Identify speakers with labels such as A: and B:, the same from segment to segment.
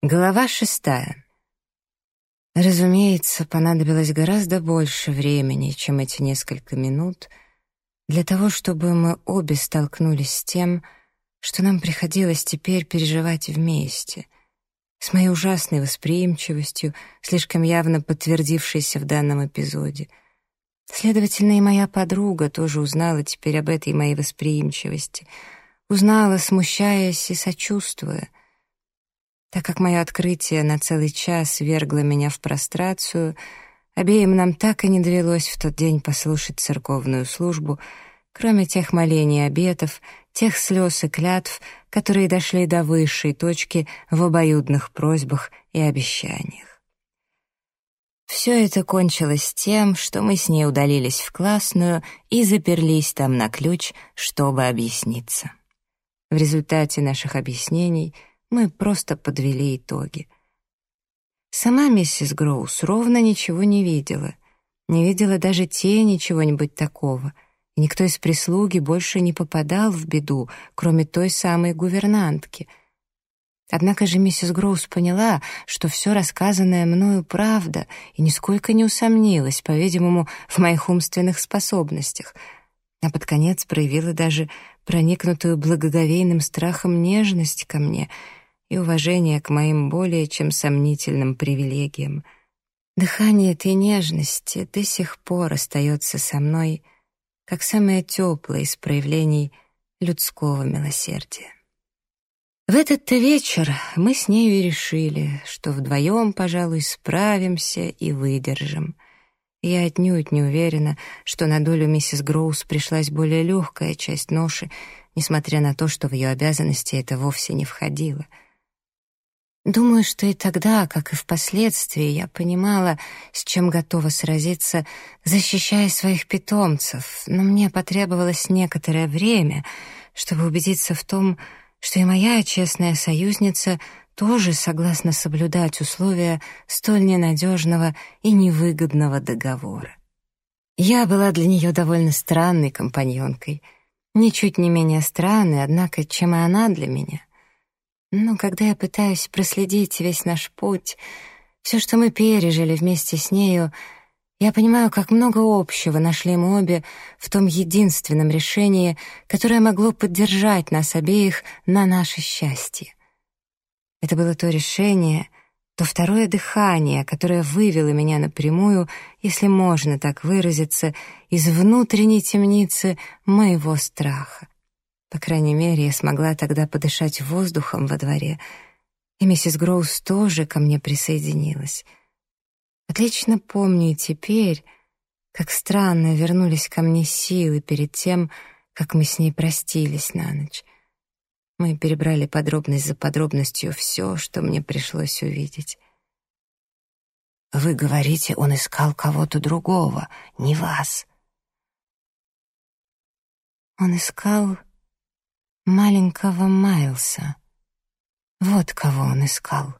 A: Глава шестая. Разумеется, понадобилось гораздо больше времени, чем эти несколько минут, для того, чтобы мы обе столкнулись с тем, что нам приходилось теперь переживать вместе, с моей ужасной восприимчивостью, слишком явно подтвердившейся в данном эпизоде. Следовательно, и моя подруга тоже узнала теперь об этой моей восприимчивости, узнала, смущаясь и сочувствуя — так как мое открытие на целый час вергло меня в прострацию, обеим нам так и не довелось в тот день послушать церковную службу, кроме тех молений и обетов, тех слез и клятв, которые дошли до высшей точки в обоюдных просьбах и обещаниях. Все это кончилось тем, что мы с ней удалились в классную и заперлись там на ключ, чтобы объясниться. В результате наших объяснений — мы просто подвели итоги. Сама миссис Гроус ровно ничего не видела. Не видела даже тени чего-нибудь такого. И никто из прислуги больше не попадал в беду, кроме той самой гувернантки. Однако же миссис Гроус поняла, что все рассказанное мною правда, и нисколько не усомнилась, по-видимому, в моих умственных способностях — а под конец проявила даже проникнутую благоговейным страхом нежность ко мне и уважение к моим более чем сомнительным привилегиям. Дыхание этой нежности до сих пор остается со мной, как самое теплое из проявлений людского милосердия. В этот-то вечер мы с нею и решили, что вдвоем, пожалуй, справимся и выдержим. Я отнюдь не уверена, что на долю миссис Гроус пришлась более легкая часть ноши, несмотря на то, что в ее обязанности это вовсе не входило — Думаю, что и тогда, как и впоследствии, я понимала, с чем готова сразиться, защищая своих питомцев, но мне потребовалось некоторое время, чтобы убедиться в том, что и моя честная союзница тоже согласна соблюдать условия столь ненадежного и невыгодного договора. Я была для нее довольно странной компаньонкой, ничуть не менее странной, однако, чем и она для меня. Но когда я пытаюсь проследить весь наш путь, все, что мы пережили вместе с нею, я понимаю, как много общего нашли мы обе в том единственном решении, которое могло поддержать нас обеих на наше счастье. Это было то решение, то второе дыхание, которое вывело меня напрямую, если можно так выразиться, из внутренней темницы моего страха. По крайней мере, я смогла тогда подышать воздухом во дворе, и миссис Гроус тоже ко мне присоединилась. Отлично помню и теперь, как странно вернулись ко мне силы перед тем, как мы с ней простились на ночь. Мы перебрали подробность за подробностью все, что мне пришлось увидеть. «Вы говорите, он искал кого-то другого, не вас». «Он искал маленького Майлса. Вот кого он искал.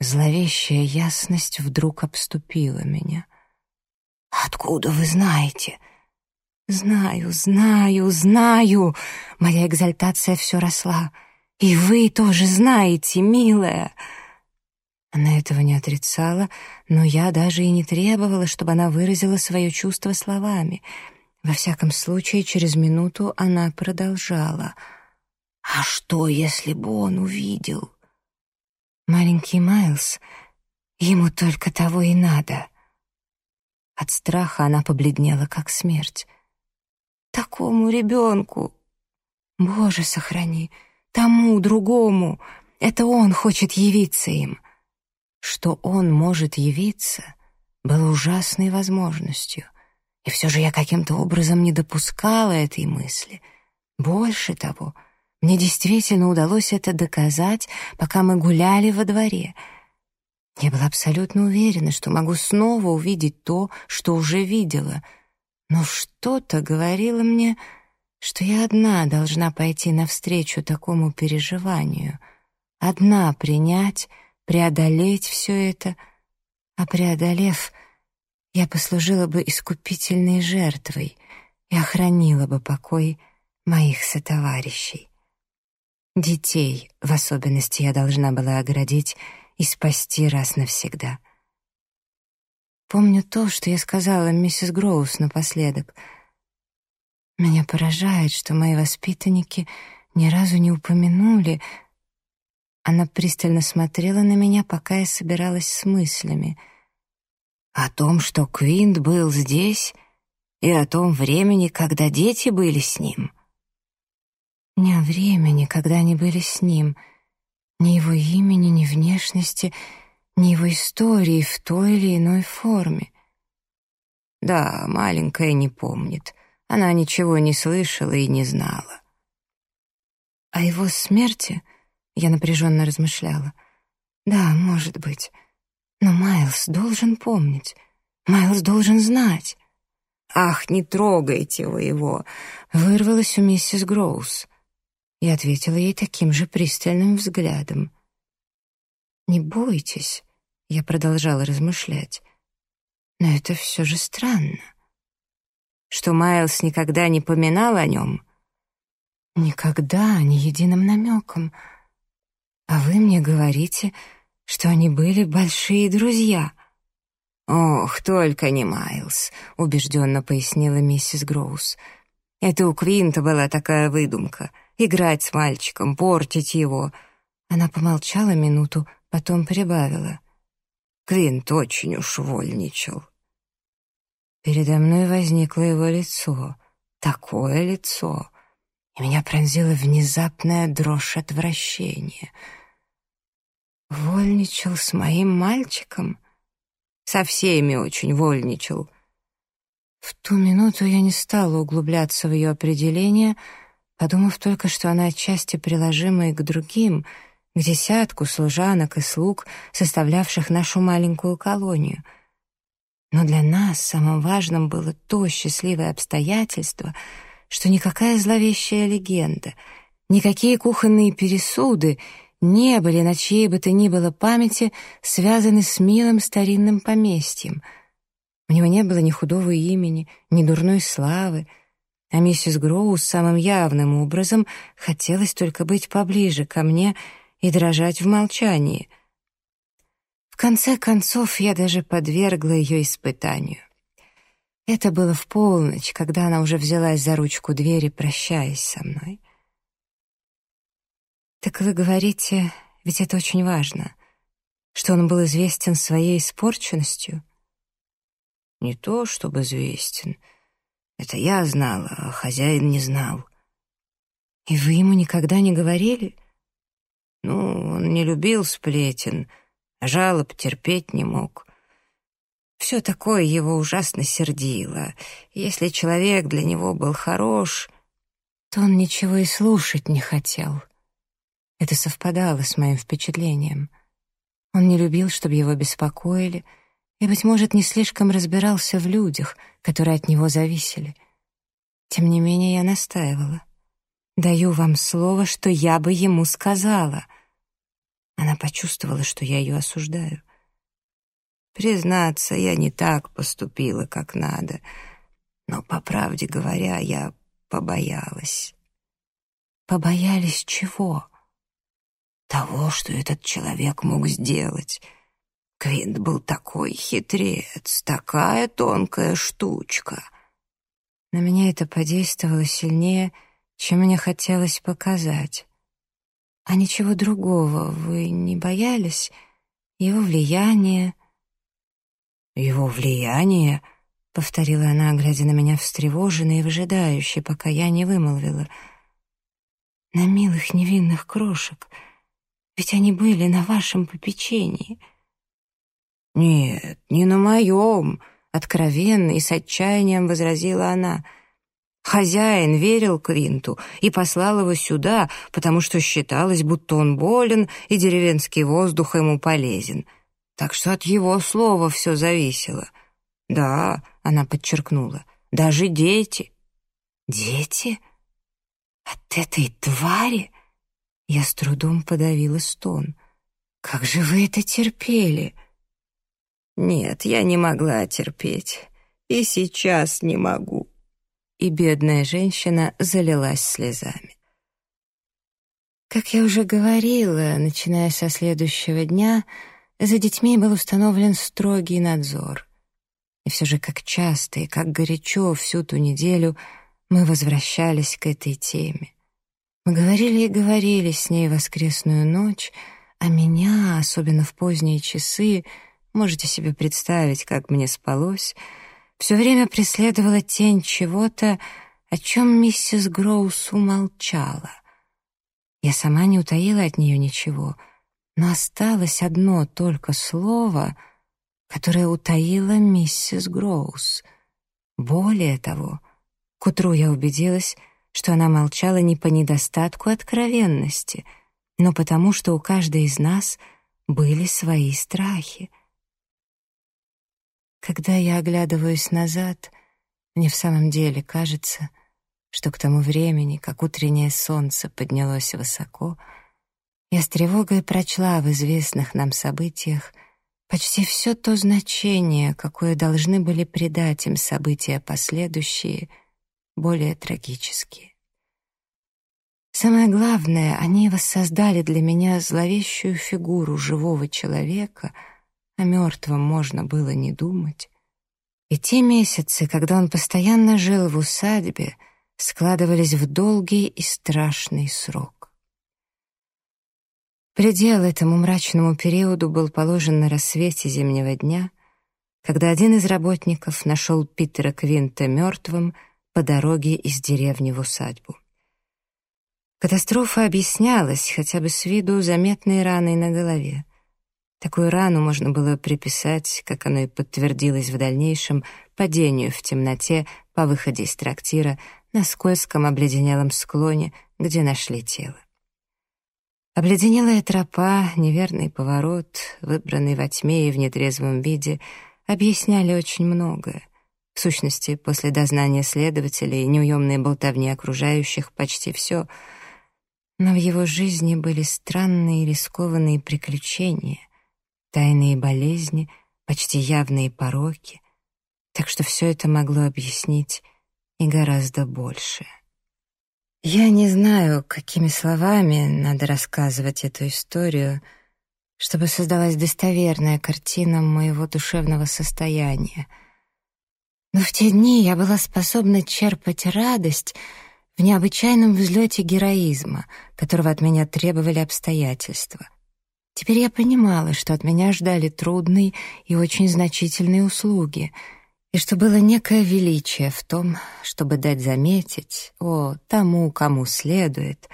A: Зловещая ясность вдруг обступила меня. «Откуда вы знаете?» «Знаю, знаю, знаю!» Моя экзальтация все росла. «И вы тоже знаете, милая!» Она этого не отрицала, но я даже и не требовала, чтобы она выразила свое чувство словами — во всяком случае, через минуту она продолжала. «А что, если бы он увидел?» «Маленький Майлз, ему только того и надо». От страха она побледнела, как смерть. «Такому ребенку! Боже, сохрани! Тому, другому! Это он хочет явиться им!» Что он может явиться, было ужасной возможностью — и все же я каким-то образом не допускала этой мысли. Больше того, мне действительно удалось это доказать, пока мы гуляли во дворе. Я была абсолютно уверена, что могу снова увидеть то, что уже видела. Но что-то говорило мне, что я одна должна пойти навстречу такому переживанию, одна принять, преодолеть все это, а преодолев — я послужила бы искупительной жертвой и охранила бы покой моих сотоварищей. Детей, в особенности, я должна была оградить и спасти раз навсегда. Помню то, что я сказала миссис Гроус напоследок. Меня поражает, что мои воспитанники ни разу не упомянули. Она пристально смотрела на меня, пока я собиралась с мыслями. О том, что Квинт был здесь, и о том времени, когда дети были с ним. Не о времени, когда они были с ним, ни его имени, ни внешности, ни его истории в той или иной форме. Да, маленькая не помнит. Она ничего не слышала и не знала. О его смерти я напряженно размышляла. Да, может быть. Но Майлз должен помнить. Майлз должен знать. «Ах, не трогайте вы его!» — вырвалась у миссис Гроус. Я ответила ей таким же пристальным взглядом. «Не бойтесь», — я продолжала размышлять. «Но это все же странно». Что Майлз никогда не поминал о нем? Никогда, ни единым намеком. А вы мне говорите, что они были большие друзья. «Ох, только не Майлз», — убежденно пояснила миссис Гроус. «Это у Квинта была такая выдумка — играть с мальчиком, портить его». Она помолчала минуту, потом прибавила. Квинт очень уж вольничал. Передо мной возникло его лицо, такое лицо, и меня пронзила внезапная дрожь отвращения. Вольничал с моим мальчиком? Со всеми очень вольничал. В ту минуту я не стала углубляться в ее определение, подумав только, что она отчасти приложима и к другим, к десятку служанок и слуг, составлявших нашу маленькую колонию. Но для нас самым важным было то счастливое обстоятельство, что никакая зловещая легенда, никакие кухонные пересуды — не были на чьей бы то ни было памяти связаны с милым старинным поместьем. У него не было ни худого имени, ни дурной славы, а миссис Гроу самым явным образом хотелось только быть поближе ко мне и дрожать в молчании. В конце концов, я даже подвергла ее испытанию. Это было в полночь, когда она уже взялась за ручку двери, прощаясь со мной. «Так вы говорите, ведь это очень важно, что он был известен своей испорченностью?» «Не то, чтобы известен. Это я знала, а хозяин не знал». «И вы ему никогда не говорили?» «Ну, он не любил сплетен, а жалоб терпеть не мог». Все такое его ужасно сердило. Если человек для него был хорош, то он ничего и слушать не хотел. Это совпадало с моим впечатлением. Он не любил, чтобы его беспокоили, и, быть может, не слишком разбирался в людях, которые от него зависели. Тем не менее, я настаивала. «Даю вам слово, что я бы ему сказала». Она почувствовала, что я ее осуждаю. Признаться, я не так поступила, как надо, но, по правде говоря, я побоялась. Побоялись чего? Того, что этот человек мог сделать. Квинт был такой хитрец, такая тонкая штучка. На меня это подействовало сильнее, чем мне хотелось показать. А ничего другого вы не боялись? Его влияние? Его влияние? — повторила она, глядя на меня встревоженно и выжидающе, пока я не вымолвила. «На милых невинных крошек», ведь они были на вашем попечении». «Нет, не на моем», — откровенно и с отчаянием возразила она. «Хозяин верил Квинту и послал его сюда, потому что считалось, будто он болен и деревенский воздух ему полезен. Так что от его слова все зависело. Да, — она подчеркнула, — даже дети». «Дети? От этой твари?» Я с трудом подавила стон. «Как же вы это терпели?» «Нет, я не могла терпеть. И сейчас не могу». И бедная женщина залилась слезами. Как я уже говорила, начиная со следующего дня, за детьми был установлен строгий надзор. И все же как часто и как горячо всю ту неделю мы возвращались к этой теме. Мы говорили и говорили с ней воскресную ночь, а меня, особенно в поздние часы, можете себе представить, как мне спалось, все время преследовала тень чего-то, о чем миссис Гроус умолчала. Я сама не утаила от нее ничего, но осталось одно только слово, которое утаила миссис Гроус. Более того, к утру я убедилась, что она молчала не по недостатку откровенности, но потому, что у каждой из нас были свои страхи. Когда я оглядываюсь назад, мне в самом деле кажется, что к тому времени, как утреннее солнце поднялось высоко, я с тревогой прочла в известных нам событиях почти все то значение, какое должны были придать им события последующие, более трагические. Самое главное, они воссоздали для меня зловещую фигуру живого человека, о мертвом можно было не думать. И те месяцы, когда он постоянно жил в усадьбе — складывались в долгий и страшный срок. Предел этому мрачному периоду был положен на рассвете зимнего дня, когда один из работников нашел Питера Квинта мертвым по дороге из деревни в усадьбу. Катастрофа объяснялась хотя бы с виду заметной раной на голове. Такую рану можно было приписать, как оно и подтвердилось в дальнейшем, падению в темноте по выходе из трактира на скользком обледенелом склоне, где нашли тело. Обледенелая тропа, неверный поворот, выбранный во тьме и в нетрезвом виде, объясняли очень многое. В сущности, после дознания следователей и неуемной болтовни окружающих почти все. Но в его жизни были странные рискованные приключения, тайные болезни, почти явные пороки. Так что все это могло объяснить и гораздо больше. Я не знаю, какими словами надо рассказывать эту историю, чтобы создалась достоверная картина моего душевного состояния. Но в те дни я была способна черпать радость в необычайном взлете героизма, которого от меня требовали обстоятельства. Теперь я понимала, что от меня ждали трудные и очень значительные услуги — и что было некое величие в том, чтобы дать заметить, о, тому, кому следует,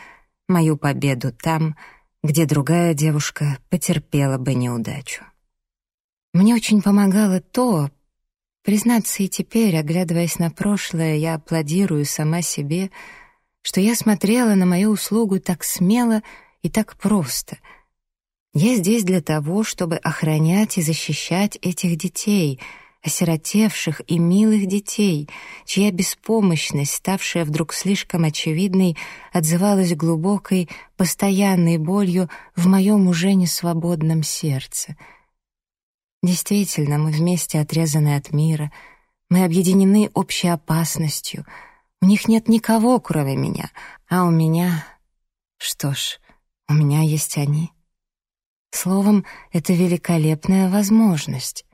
A: мою победу там, где другая девушка потерпела бы неудачу. Мне очень помогало то, признаться и теперь, оглядываясь на прошлое, я аплодирую сама себе, что я смотрела на мою услугу так смело и так просто. Я здесь для того, чтобы охранять и защищать этих детей — осиротевших и милых детей, чья беспомощность, ставшая вдруг слишком очевидной, отзывалась глубокой, постоянной болью в моем уже несвободном сердце. Действительно, мы вместе отрезаны от мира, мы объединены общей опасностью. У них нет никого, кроме меня, а у меня... Что ж, у меня есть они. Словом, это великолепная возможность.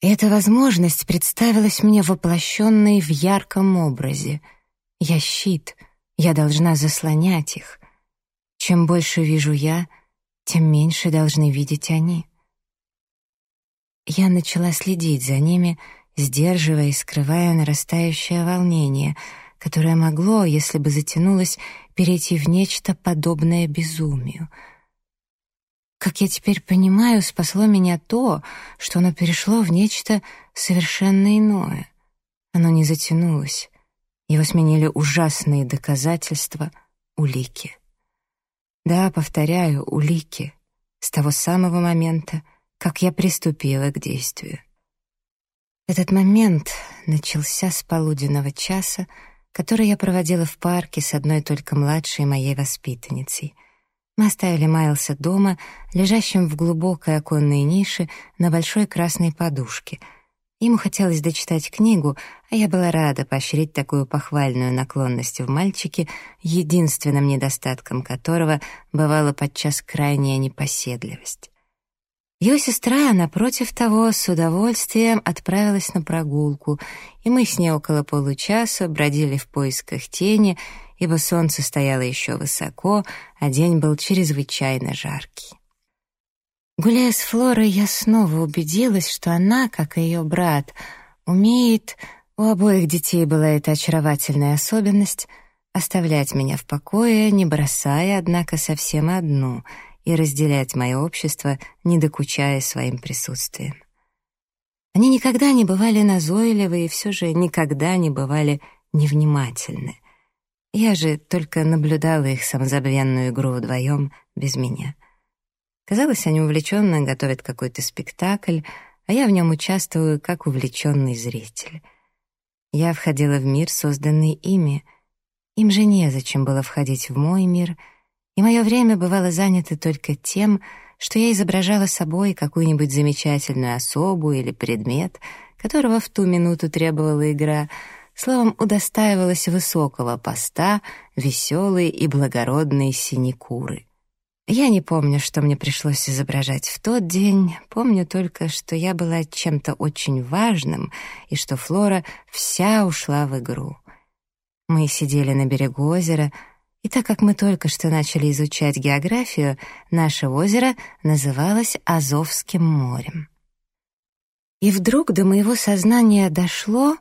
A: Эта возможность представилась мне воплощенной в ярком образе. Я щит, я должна заслонять их. Чем больше вижу я, тем меньше должны видеть они. Я начала следить за ними, сдерживая и скрывая нарастающее волнение, которое могло, если бы затянулось, перейти в нечто подобное безумию — как я теперь понимаю, спасло меня то, что оно перешло в нечто совершенно иное. Оно не затянулось. Его сменили ужасные доказательства, улики. Да, повторяю, улики. С того самого момента, как я приступила к действию. Этот момент начался с полуденного часа, который я проводила в парке с одной только младшей моей воспитанницей — мы оставили Майлса дома, лежащим в глубокой оконной нише на большой красной подушке. Ему хотелось дочитать книгу, а я была рада поощрить такую похвальную наклонность в мальчике, единственным недостатком которого бывала подчас крайняя непоседливость. Его сестра, напротив того, с удовольствием отправилась на прогулку, и мы с ней около получаса бродили в поисках тени, ибо солнце стояло еще высоко, а день был чрезвычайно жаркий. Гуляя с Флорой, я снова убедилась, что она, как и ее брат, умеет, у обоих детей была эта очаровательная особенность, оставлять меня в покое, не бросая, однако, совсем одну — и разделять мое общество, не докучая своим присутствием. Они никогда не бывали назойливы и все же никогда не бывали невнимательны. Я же только наблюдала их самозабвенную игру вдвоем без меня. Казалось, они увлеченно готовят какой-то спектакль, а я в нем участвую как увлеченный зритель. Я входила в мир, созданный ими. Им же незачем было входить в мой мир — и мое время бывало занято только тем, что я изображала собой какую-нибудь замечательную особу или предмет, которого в ту минуту требовала игра, словом, удостаивалась высокого поста, веселой и благородной синекуры. Я не помню, что мне пришлось изображать в тот день, помню только, что я была чем-то очень важным и что Флора вся ушла в игру. Мы сидели на берегу озера, и так как мы только что начали изучать географию, наше озеро называлось Азовским морем. И вдруг до моего сознания дошло,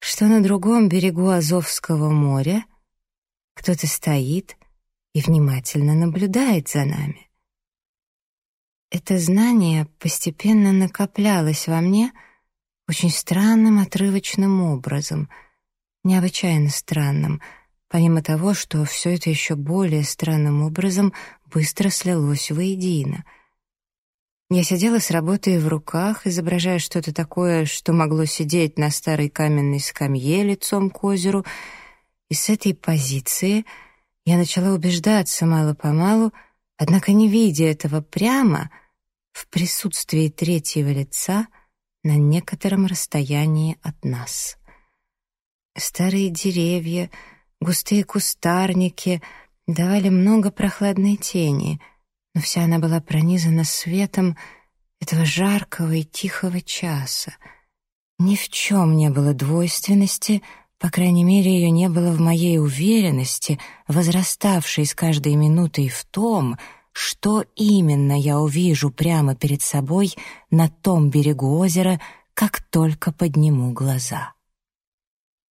A: что на другом берегу Азовского моря кто-то стоит и внимательно наблюдает за нами. Это знание постепенно накоплялось во мне очень странным отрывочным образом, необычайно странным — помимо того, что все это еще более странным образом быстро слилось воедино. Я сидела с работой в руках, изображая что-то такое, что могло сидеть на старой каменной скамье лицом к озеру, и с этой позиции я начала убеждаться мало-помалу, однако не видя этого прямо, в присутствии третьего лица на некотором расстоянии от нас. Старые деревья — Густые кустарники давали много прохладной тени, но вся она была пронизана светом этого жаркого и тихого часа. Ни в чем не было двойственности, по крайней мере, ее не было в моей уверенности, возраставшей с каждой минутой в том, что именно я увижу прямо перед собой на том берегу озера, как только подниму глаза.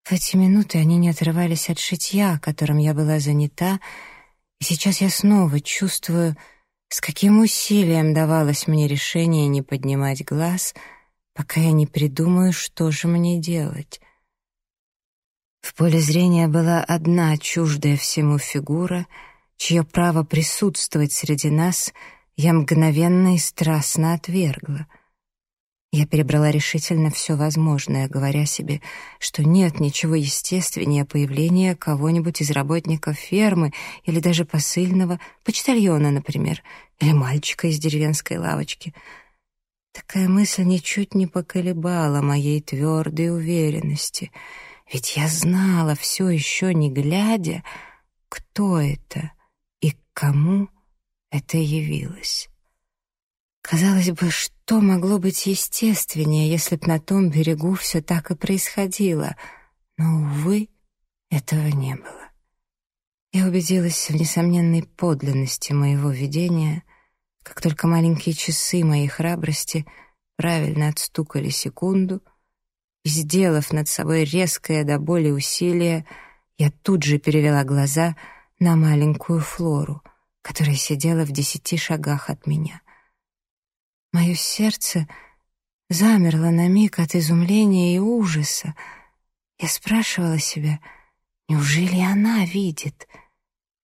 A: В эти минуты они не отрывались от шитья, которым я была занята, и сейчас я снова чувствую, с каким усилием давалось мне решение не поднимать глаз, пока я не придумаю, что же мне делать. В поле зрения была одна чуждая всему фигура, чье право присутствовать среди нас я мгновенно и страстно отвергла — я перебрала решительно все возможное, говоря себе, что нет ничего естественнее появления кого-нибудь из работников фермы или даже посыльного, почтальона, например, или мальчика из деревенской лавочки. Такая мысль ничуть не поколебала моей твердой уверенности, ведь я знала все еще не глядя, кто это и кому это явилось. Казалось бы, что могло быть естественнее, если б на том берегу все так и происходило? Но, увы, этого не было. Я убедилась в несомненной подлинности моего видения, как только маленькие часы моей храбрости правильно отстукали секунду, и, сделав над собой резкое до боли усилие, я тут же перевела глаза на маленькую Флору, которая сидела в десяти шагах от меня — Мое сердце замерло на миг от изумления и ужаса. Я спрашивала себя, неужели она видит?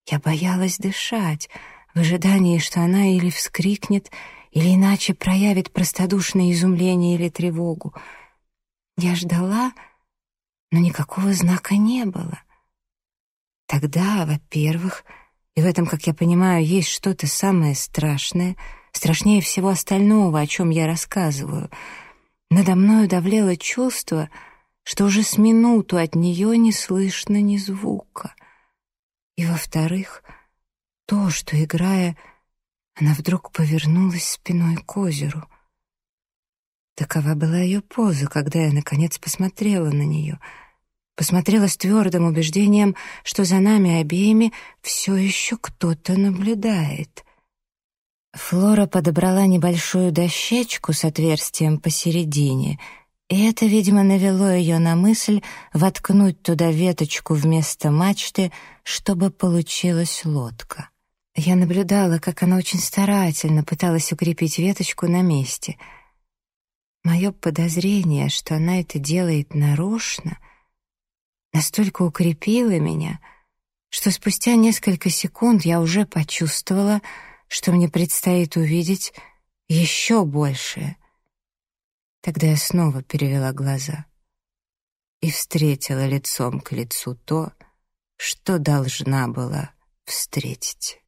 A: Я боялась дышать, в ожидании, что она или вскрикнет, или иначе проявит простодушное изумление или тревогу. Я ждала, но никакого знака не было. Тогда, во-первых, и в этом, как я понимаю, есть что-то самое страшное — страшнее всего остального, о чем я рассказываю. надо мною давлело чувство, что уже с минуту от нее не слышно ни звука. И, во-вторых, то, что, играя, она вдруг повернулась спиной к озеру. Такова была ее поза, когда я, наконец, посмотрела на нее. Посмотрела с твердым убеждением, что за нами обеими все еще кто-то наблюдает. Флора подобрала небольшую дощечку с отверстием посередине, и это, видимо, навело ее на мысль воткнуть туда веточку вместо мачты, чтобы получилась лодка. Я наблюдала, как она очень старательно пыталась укрепить веточку на месте. Мое подозрение, что она это делает нарочно, настолько укрепило меня, что спустя несколько секунд я уже почувствовала, что мне предстоит увидеть еще большее. Тогда я снова перевела глаза и встретила лицом к лицу то, что должна была встретить.